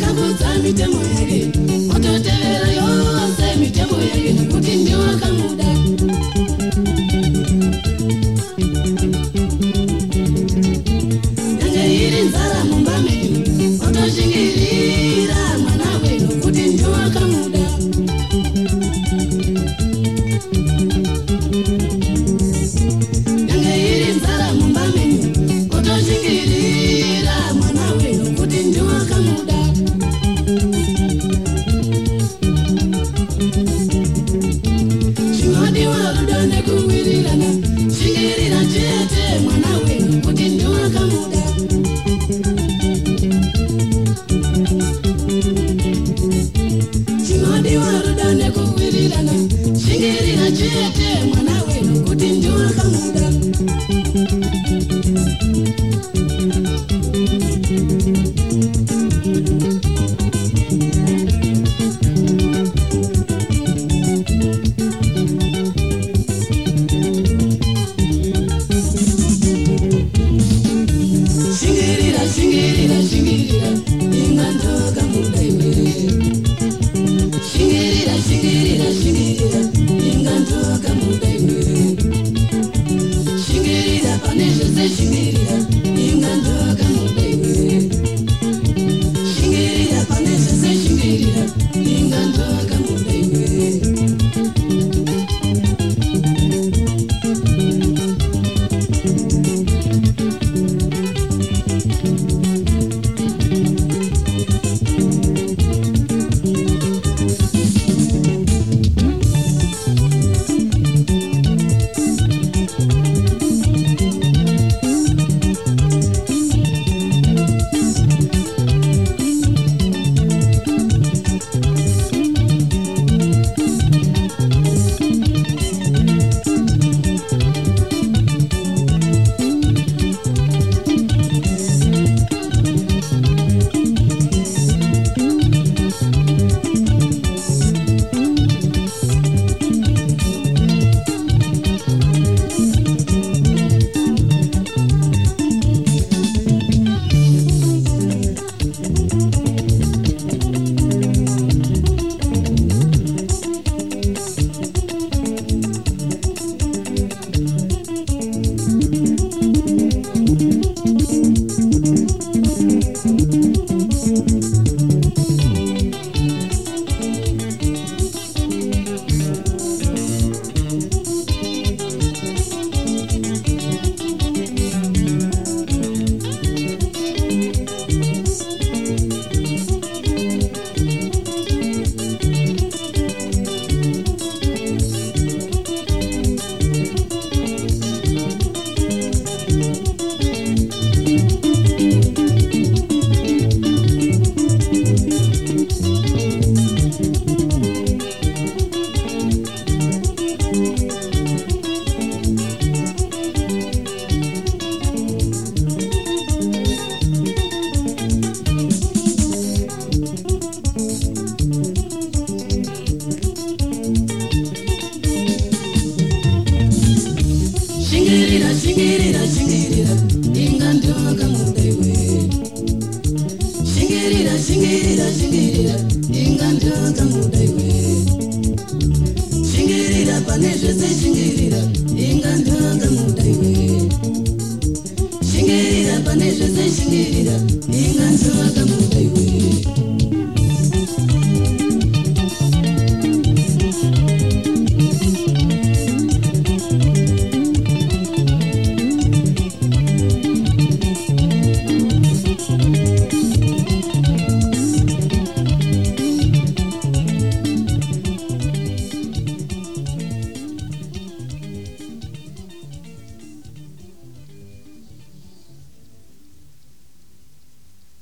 kabuta mi temo yege. shingirira shingirira shingirira ingandoka mudaiwe. Shingirira shingirira shingirira ingandoka mudaiwe. Shingirira pane zvese shingirira ingandoka mudaiwe. Shingirira pane zvese shingirira ingandoka mudaiwe.